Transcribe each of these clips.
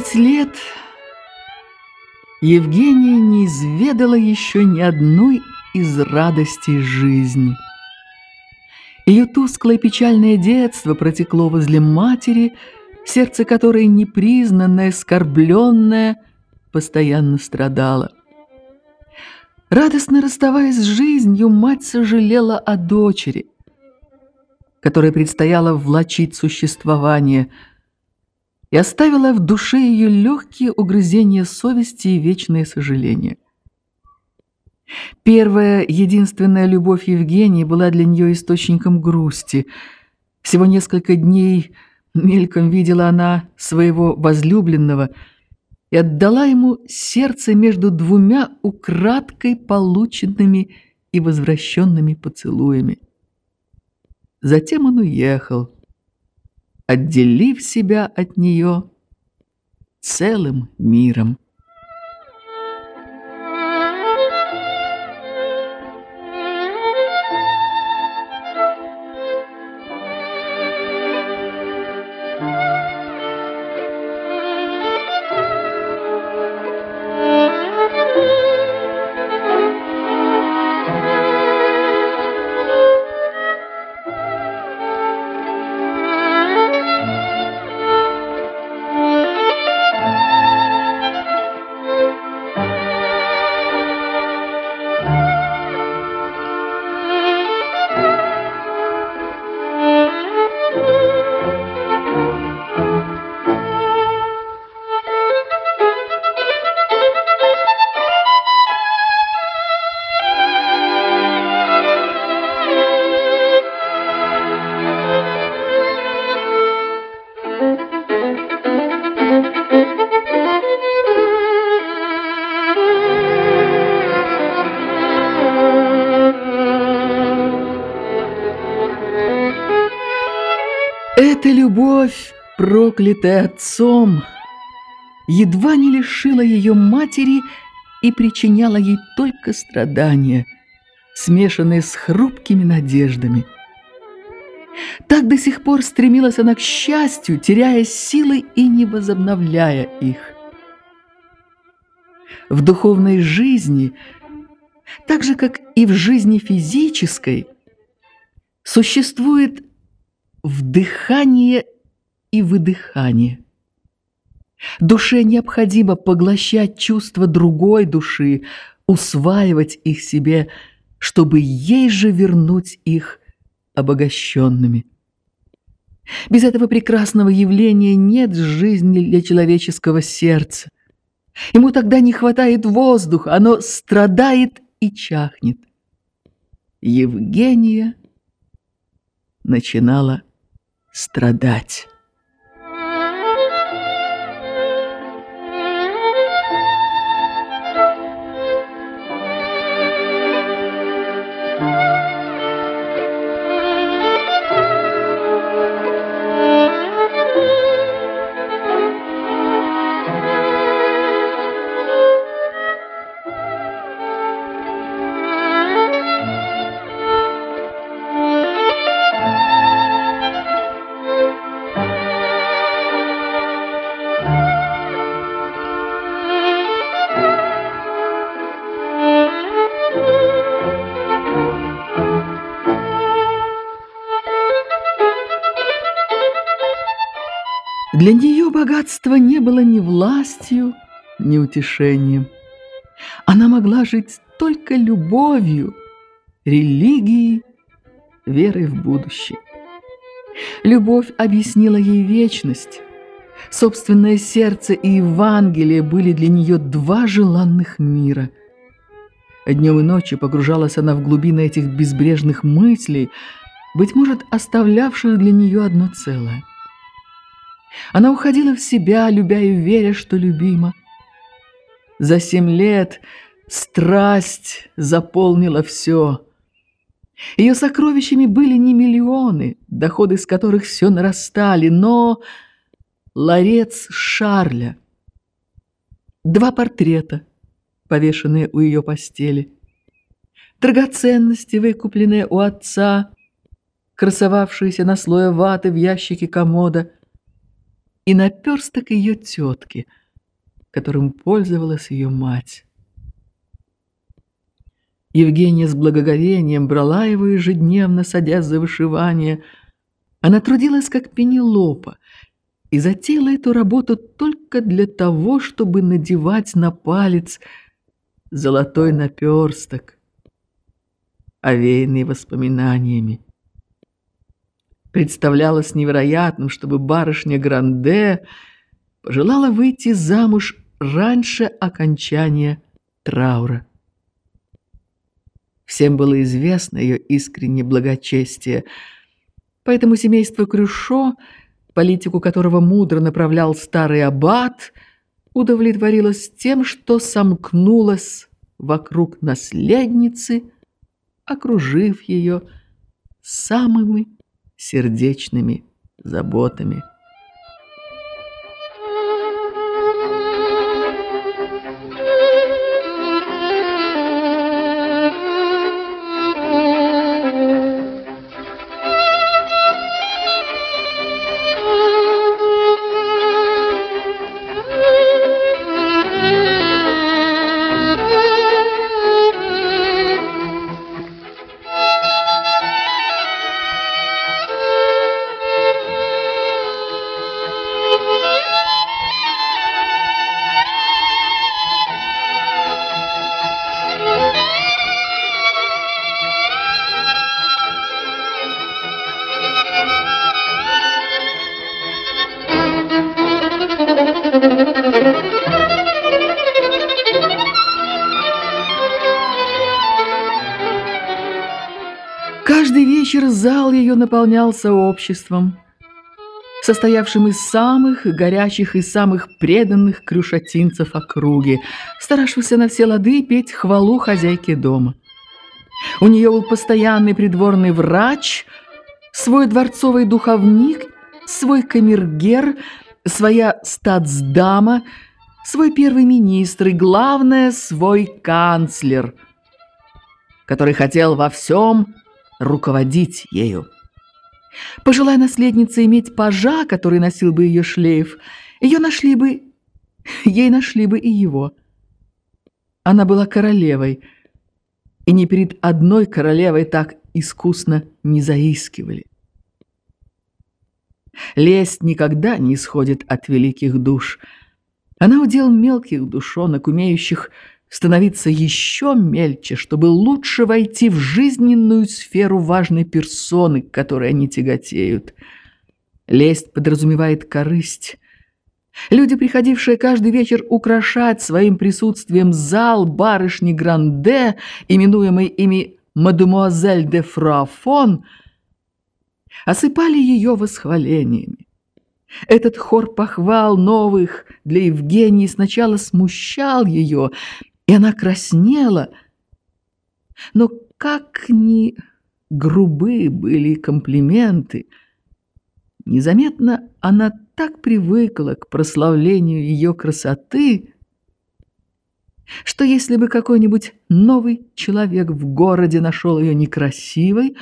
двадцать лет Евгения не изведала еще ни одной из радостей жизни. Ее тусклое печальное детство протекло возле матери, сердце которой непризнанное, оскорбленное, постоянно страдало. Радостно расставаясь с жизнью, мать сожалела о дочери, которой предстояло влачить существование – и оставила в душе ее легкие угрызения совести и вечное сожаление. Первая, единственная любовь Евгении была для нее источником грусти. Всего несколько дней мельком видела она своего возлюбленного и отдала ему сердце между двумя украдкой полученными и возвращенными поцелуями. Затем он уехал отделив себя от нее целым миром. Эта любовь, проклятая отцом, едва не лишила ее матери и причиняла ей только страдания, смешанные с хрупкими надеждами. Так до сих пор стремилась она к счастью, теряя силы и не возобновляя их. В духовной жизни, так же как и в жизни физической, существует вдыхание и выдыхание. Душе необходимо поглощать чувства другой души, усваивать их себе, чтобы ей же вернуть их обогащенными. Без этого прекрасного явления нет жизни для человеческого сердца. Ему тогда не хватает воздуха, оно страдает и чахнет. Евгения начинала страдать. Для нее богатство не было ни властью, ни утешением. Она могла жить только любовью, религией, верой в будущее. Любовь объяснила ей вечность. Собственное сердце и Евангелие были для нее два желанных мира. Днем и ночью погружалась она в глубины этих безбрежных мыслей, быть может, оставлявших для нее одно целое. Она уходила в себя, любя и веря, что любима. За семь лет страсть заполнила все. Ее сокровищами были не миллионы, доходы с которых все нарастали, но ларец Шарля. Два портрета, повешенные у ее постели. Драгоценности, выкупленные у отца, красовавшиеся на слое ваты в ящике комода – и наперсток ее тетки, которым пользовалась ее мать. Евгения с благоговением брала его ежедневно, садясь за вышивание. Она трудилась как Пенелопа и затеяла эту работу только для того, чтобы надевать на палец золотой наперсток, овеянный воспоминаниями. Представлялось невероятным, чтобы барышня Гранде пожелала выйти замуж раньше окончания траура. Всем было известно ее искреннее благочестие, поэтому семейство Крюшо, политику которого мудро направлял старый аббат, удовлетворилось тем, что сомкнулось вокруг наследницы, окружив ее самыми сердечными заботами. Каждый вечер зал ее наполнялся обществом, состоявшим из самых горячих и самых преданных крюшатинцев округи, старавшихся на все лады петь хвалу хозяйке дома. У нее был постоянный придворный врач, свой дворцовый духовник, свой камергер, своя статсдама, свой первый министр и, главное, свой канцлер, который хотел во всем руководить ею. Пожелая наследница иметь пажа, который носил бы ее шлейф, ее нашли бы, ей нашли бы и его. Она была королевой, и ни перед одной королевой так искусно не заискивали. Лесть никогда не исходит от великих душ. Она удел мелких душонок, умеющих становиться еще мельче, чтобы лучше войти в жизненную сферу важной персоны, к которой они тяготеют. Лесть подразумевает корысть. Люди, приходившие каждый вечер украшать своим присутствием зал барышни Гранде, именуемый ими мадемуазель де Фрафон, осыпали ее восхвалениями. Этот хор похвал новых для Евгении сначала смущал ее, и она краснела. Но как ни грубы были комплименты, незаметно она так привыкла к прославлению ее красоты, что если бы какой-нибудь новый человек в городе нашел ее некрасивой,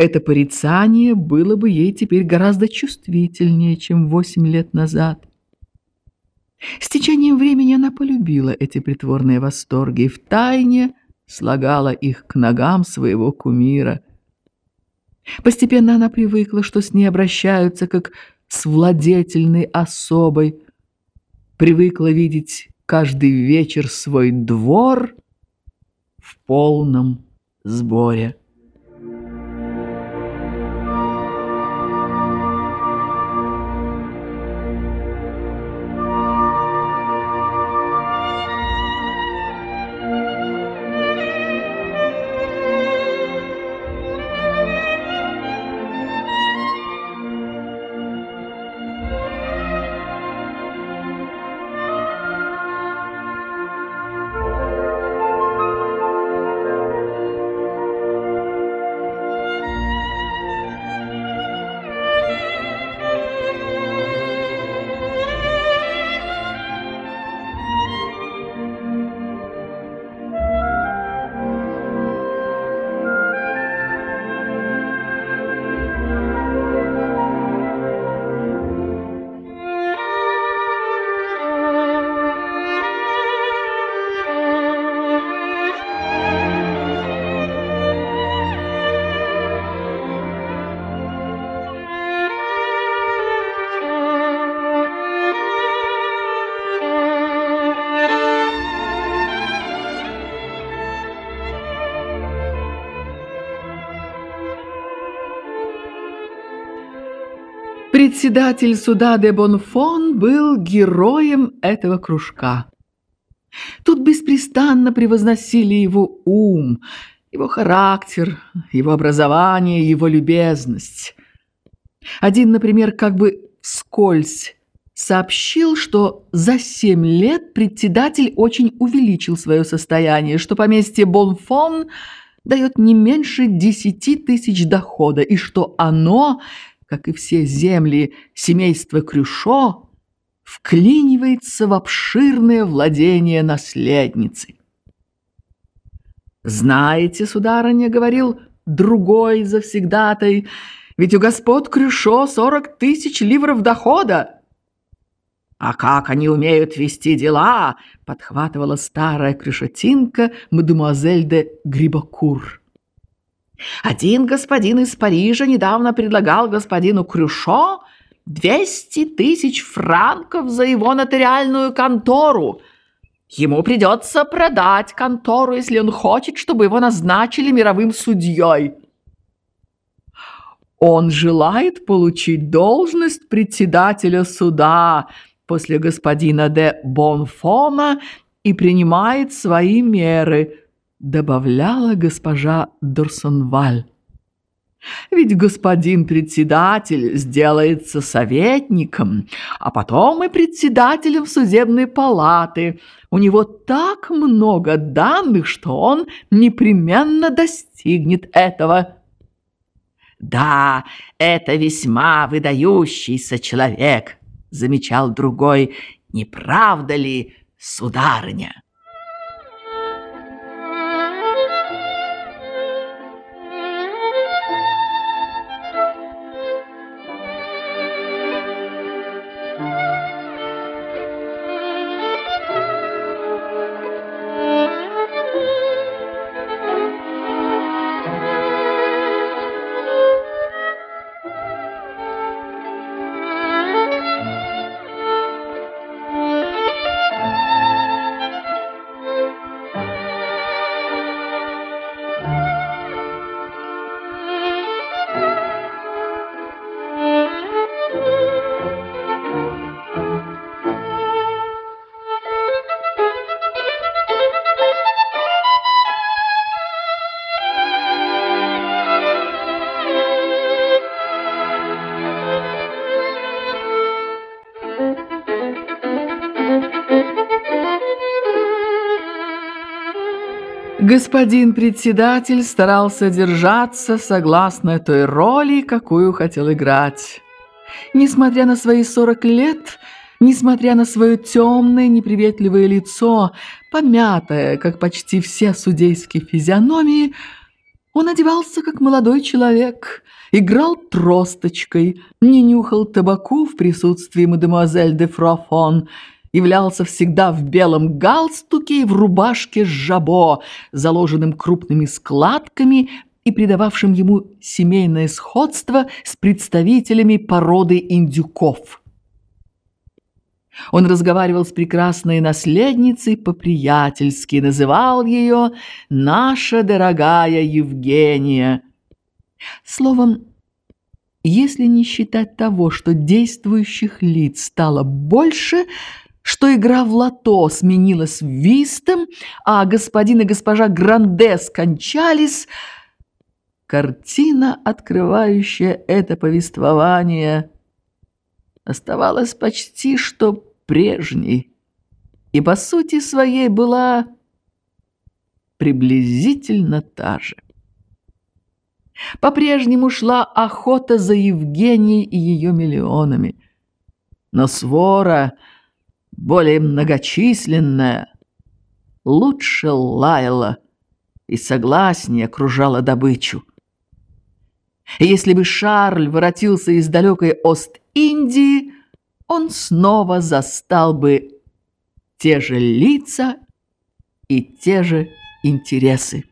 это порицание было бы ей теперь гораздо чувствительнее, чем восемь лет назад. С течением времени она полюбила эти притворные восторги и втайне слагала их к ногам своего кумира. Постепенно она привыкла, что с ней обращаются как с владетельной особой, привыкла видеть каждый вечер свой двор в полном сборе. Председатель суда де Бонфон был героем этого кружка. Тут беспрестанно превозносили его ум, его характер, его образование, его любезность. Один, например, как бы вскользь сообщил, что за семь лет председатель очень увеличил свое состояние, что поместье Бонфон дает не меньше десяти тысяч дохода, и что оно, как и все земли семейства Крюшо, вклинивается в обширное владение наследницы. «Знаете, сударыня, — говорил другой завсегдатай, — ведь у господ Крюшо сорок тысяч ливров дохода». «А как они умеют вести дела?» — подхватывала старая крюшотинка мадемуазель де Грибокур. Один господин из Парижа недавно предлагал господину Крюшо 200 тысяч франков за его нотариальную контору. Ему придется продать контору, если он хочет, чтобы его назначили мировым судьей. Он желает получить должность председателя суда после господина де Бонфона и принимает свои меры, добавляла госпожа Дорсонваль. Ведь господин председатель сделается советником, а потом и председателем судебной палаты. У него так много данных, что он непременно достигнет этого. «Да, это весьма выдающийся человек», — замечал другой. «Не правда ли, сударыня?» Господин председатель старался держаться согласно той роли, какую хотел играть. Несмотря на свои сорок лет, несмотря на свое темное, неприветливое лицо, помятое, как почти все судейские физиономии, он одевался как молодой человек, играл тросточкой, не нюхал табаку в присутствии мадемуазель де Фрофон – являлся всегда в белом галстуке и в рубашке с жабо, заложенным крупными складками и придававшим ему семейное сходство с представителями породы индюков. Он разговаривал с прекрасной наследницей по-приятельски, называл ее «наша дорогая Евгения». Словом, если не считать того, что действующих лиц стало больше – что игра в лото сменилась вистом, а господин и госпожа Гранде скончались, картина, открывающая это повествование, оставалась почти что прежней и по сути своей была приблизительно та же. По-прежнему шла охота за Евгенией и ее миллионами. Но свора – более многочисленная, лучше лаяла и согласнее окружала добычу. если бы Шарль воротился из далекой Ост-Индии, он снова застал бы те же лица и те же интересы.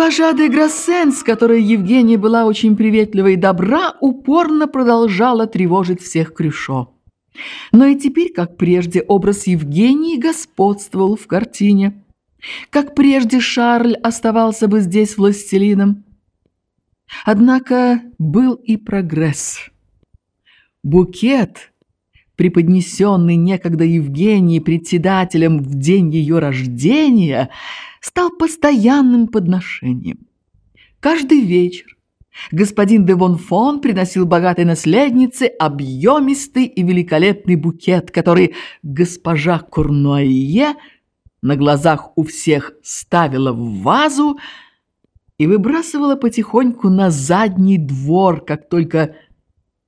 Госпожа де Грассен, с которой Евгения была очень приветлива и добра, упорно продолжала тревожить всех Крюшо. Но и теперь, как прежде, образ Евгении господствовал в картине. Как прежде, Шарль оставался бы здесь властелином. Однако был и прогресс. Букет, преподнесенный некогда Евгении председателем в день ее рождения, стал постоянным подношением. Каждый вечер господин де Вонфон приносил богатой наследнице объемистый и великолепный букет, который госпожа Курнуае на глазах у всех ставила в вазу и выбрасывала потихоньку на задний двор, как только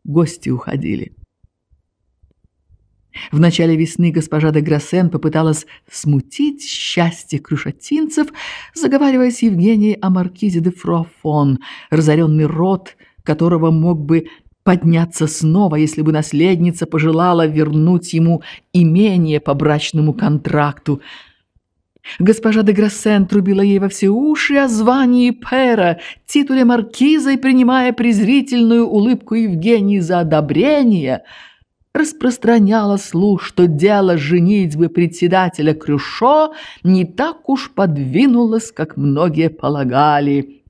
гости уходили. В начале весны госпожа де Грассен попыталась смутить счастье крушатинцев, заговаривая с Евгенией о маркизе де Фрофон, разоренный род которого мог бы подняться снова, если бы наследница пожелала вернуть ему имение по брачному контракту. Госпожа де Грассен трубила ей во все уши о звании пера, титуле маркиза и принимая презрительную улыбку Евгении за одобрение – распространяла слух, что дело женитьбы председателя Крюшо не так уж подвинулось, как многие полагали.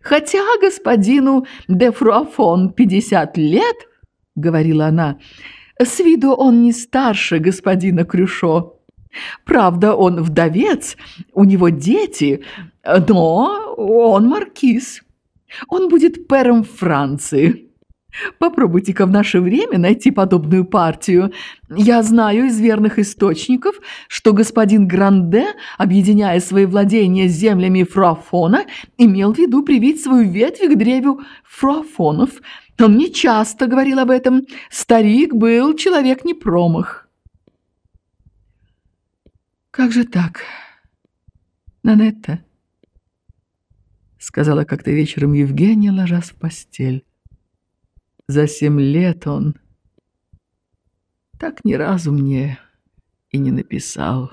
«Хотя господину де Фруафон пятьдесят лет, — говорила она, — с виду он не старше господина Крюшо. Правда, он вдовец, у него дети, но он маркиз. Он будет пэром Франции». Попробуйте-ка в наше время найти подобную партию. Я знаю из верных источников, что господин Гранде, объединяя свои владения с землями Фруафона, имел в виду привить свою ветвь к древу Фруафонов. Он мне часто говорил об этом. Старик был человек не промах. «Как же так, Нанетта?» — сказала как-то вечером Евгения, ложась в постель. За семь лет он так ни разу мне и не написал.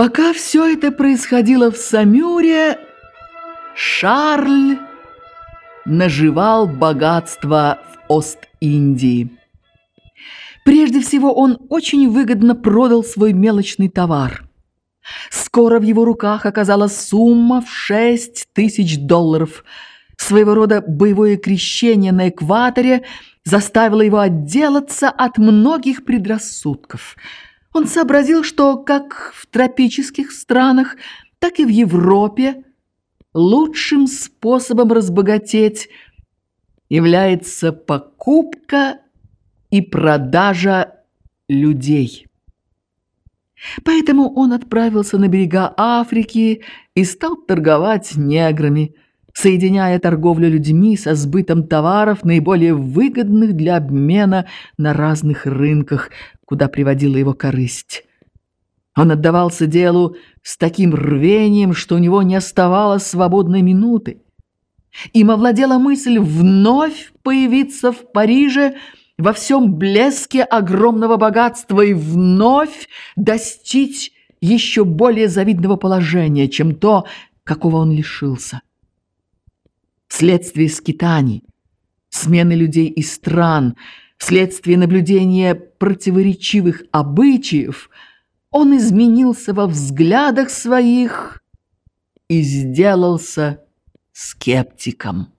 Пока все это происходило в Самюре, Шарль наживал богатство в Ост-Индии. Прежде всего, он очень выгодно продал свой мелочный товар. Скоро в его руках оказалась сумма в 6 тысяч долларов. Своего рода боевое крещение на экваторе заставило его отделаться от многих предрассудков – он сообразил, что как в тропических странах, так и в Европе лучшим способом разбогатеть является покупка и продажа людей. Поэтому он отправился на берега Африки и стал торговать неграми, соединяя торговлю людьми со сбытом товаров, наиболее выгодных для обмена на разных рынках, куда приводила его корысть. Он отдавался делу с таким рвением, что у него не оставалось свободной минуты. Им овладела мысль вновь появиться в Париже во всем блеске огромного богатства и вновь достичь еще более завидного положения, чем то, какого он лишился. Вследствие скитаний, смены людей и стран, вследствие наблюдения противоречивых обычаев, он изменился во взглядах своих и сделался скептиком.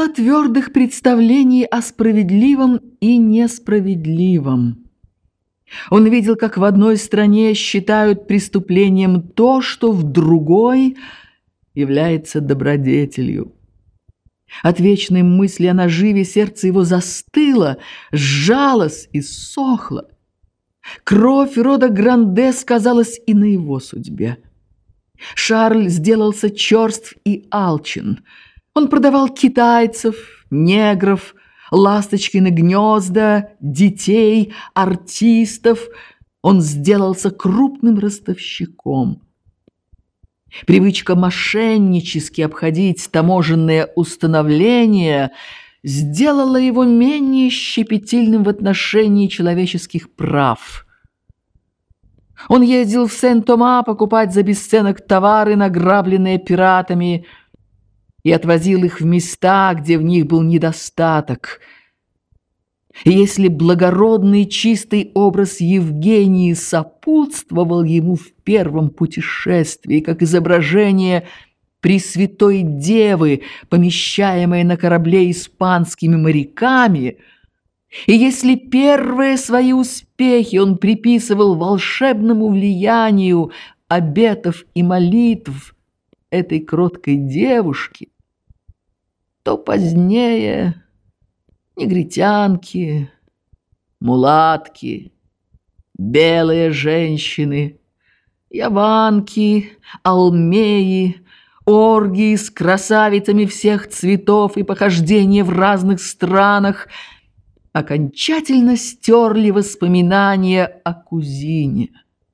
Стало твердых представлений о справедливом и несправедливом. Он видел, как в одной стране считают преступлением то, что в другой является добродетелью. От вечной мысли о наживе сердце его застыло, сжалось и сохло. Кровь рода Гранде сказалась и на его судьбе. Шарль сделался черств и алчен – он продавал китайцев, негров, ласточкины гнезда, детей, артистов. Он сделался крупным ростовщиком. Привычка мошеннически обходить таможенные установления сделала его менее щепетильным в отношении человеческих прав. Он ездил в Сен-Тома покупать за бесценок товары, награбленные пиратами – и отвозил их в места, где в них был недостаток. И если благородный чистый образ Евгении сопутствовал ему в первом путешествии, как изображение Пресвятой Девы, помещаемое на корабле испанскими моряками, и если первые свои успехи он приписывал волшебному влиянию обетов и молитв этой кроткой девушки, то позднее. Негритянки, мулатки, белые женщины, яванки, алмеи, оргии с красавицами всех цветов и похождения в разных странах окончательно стерли воспоминания о кузине –